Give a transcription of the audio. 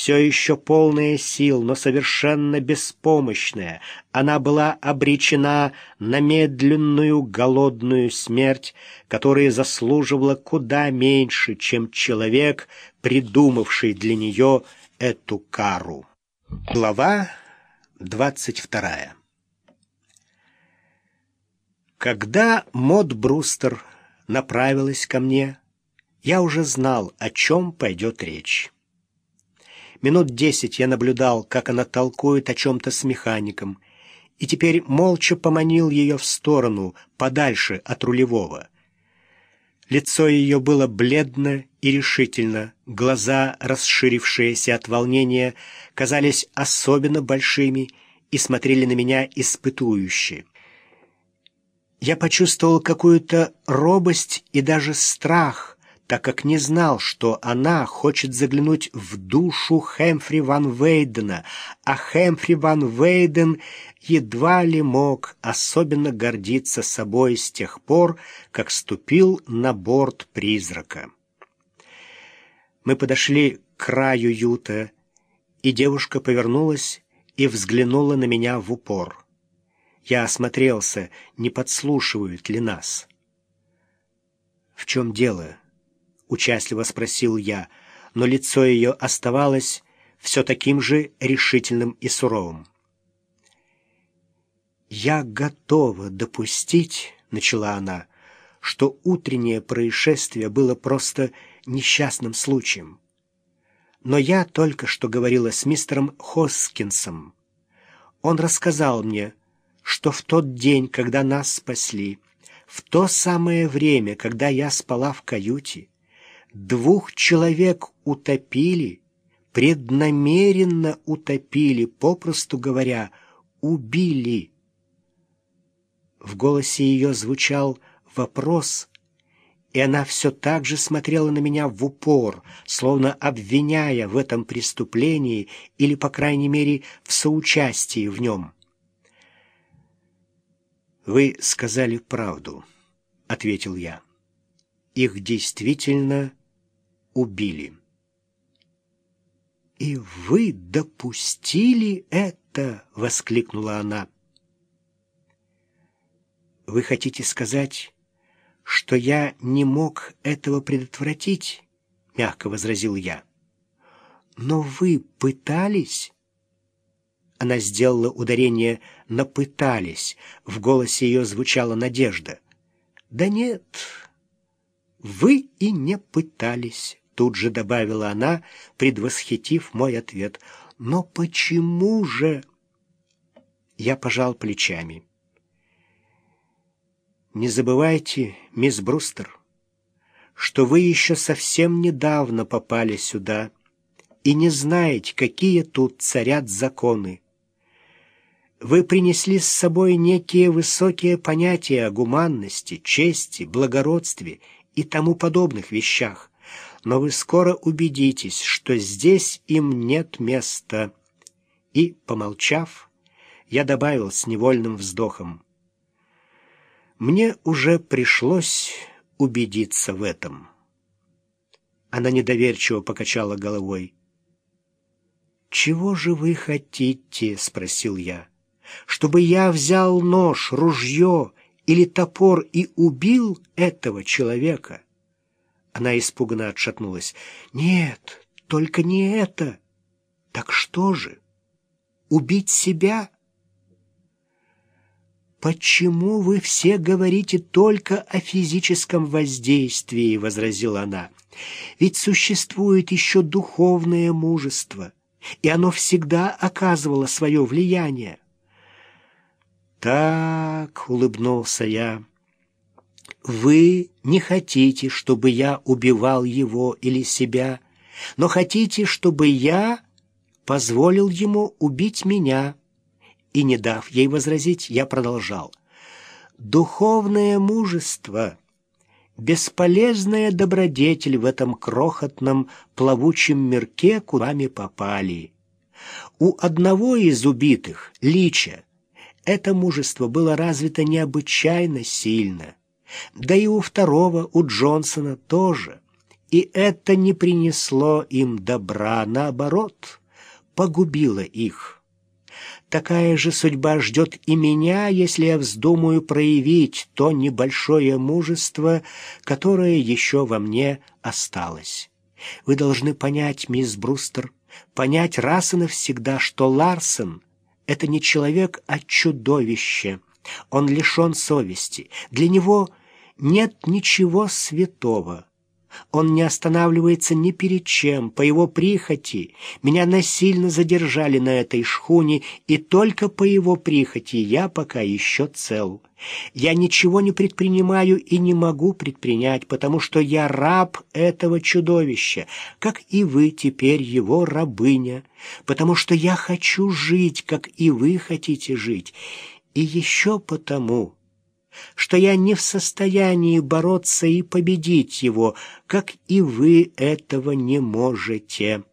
все еще полная сил, но совершенно беспомощная, она была обречена на медленную голодную смерть, которая заслуживала куда меньше, чем человек, придумавший для нее эту кару. Глава двадцать вторая Когда Мод Брустер направилась ко мне, я уже знал, о чем пойдет речь. Минут десять я наблюдал, как она толкует о чем-то с механиком, и теперь молча поманил ее в сторону, подальше от рулевого. Лицо ее было бледно и решительно, глаза, расширившиеся от волнения, казались особенно большими и смотрели на меня испытующе. Я почувствовал какую-то робость и даже страх, так как не знал, что она хочет заглянуть в душу Хэмфри Ван Вейдена, а Хэмфри Ван Вейден едва ли мог особенно гордиться собой с тех пор, как ступил на борт призрака. Мы подошли к краю юта, и девушка повернулась и взглянула на меня в упор. Я осмотрелся, не подслушивают ли нас. «В чем дело?» — участливо спросил я, но лицо ее оставалось все таким же решительным и суровым. «Я готова допустить», — начала она, — «что утреннее происшествие было просто несчастным случаем. Но я только что говорила с мистером Хоскинсом. Он рассказал мне, что в тот день, когда нас спасли, в то самое время, когда я спала в каюте, двух человек утопили, преднамеренно утопили, попросту говоря, убили. В голосе ее звучал вопрос, и она все так же смотрела на меня в упор, словно обвиняя в этом преступлении или, по крайней мере, в соучастии в нем. «Вы сказали правду», — ответил я. «Их действительно убили». «И вы допустили это?» — воскликнула она. «Вы хотите сказать, что я не мог этого предотвратить?» — мягко возразил я. «Но вы пытались?» Она сделала ударение на «пытались». В голосе ее звучала надежда. «Да нет, вы и не пытались», — тут же добавила она, предвосхитив мой ответ. «Но почему же?» Я пожал плечами. «Не забывайте, мисс Брустер, что вы еще совсем недавно попали сюда» и не знаете, какие тут царят законы. Вы принесли с собой некие высокие понятия о гуманности, чести, благородстве и тому подобных вещах, но вы скоро убедитесь, что здесь им нет места. И, помолчав, я добавил с невольным вздохом. Мне уже пришлось убедиться в этом. Она недоверчиво покачала головой. «Чего же вы хотите?» — спросил я чтобы я взял нож, ружье или топор и убил этого человека? Она испуганно отшатнулась. Нет, только не это. Так что же? Убить себя? «Почему вы все говорите только о физическом воздействии?» — возразила она. «Ведь существует еще духовное мужество, и оно всегда оказывало свое влияние. «Так», — улыбнулся я, — «вы не хотите, чтобы я убивал его или себя, но хотите, чтобы я позволил ему убить меня». И, не дав ей возразить, я продолжал. «Духовное мужество — бесполезная добродетель в этом крохотном плавучем мирке, куда мы попали. У одного из убитых, Лича, это мужество было развито необычайно сильно. Да и у второго, у Джонсона тоже. И это не принесло им добра, наоборот, погубило их. Такая же судьба ждет и меня, если я вздумаю проявить то небольшое мужество, которое еще во мне осталось. Вы должны понять, мисс Брустер, понять раз и навсегда, что Ларсен — это не человек, а чудовище. Он лишен совести. Для него нет ничего святого. Он не останавливается ни перед чем, по его прихоти. Меня насильно задержали на этой шхуне, и только по его прихоти я пока еще цел. Я ничего не предпринимаю и не могу предпринять, потому что я раб этого чудовища, как и вы теперь его рабыня, потому что я хочу жить, как и вы хотите жить, и еще потому что я не в состоянии бороться и победить его, как и вы этого не можете.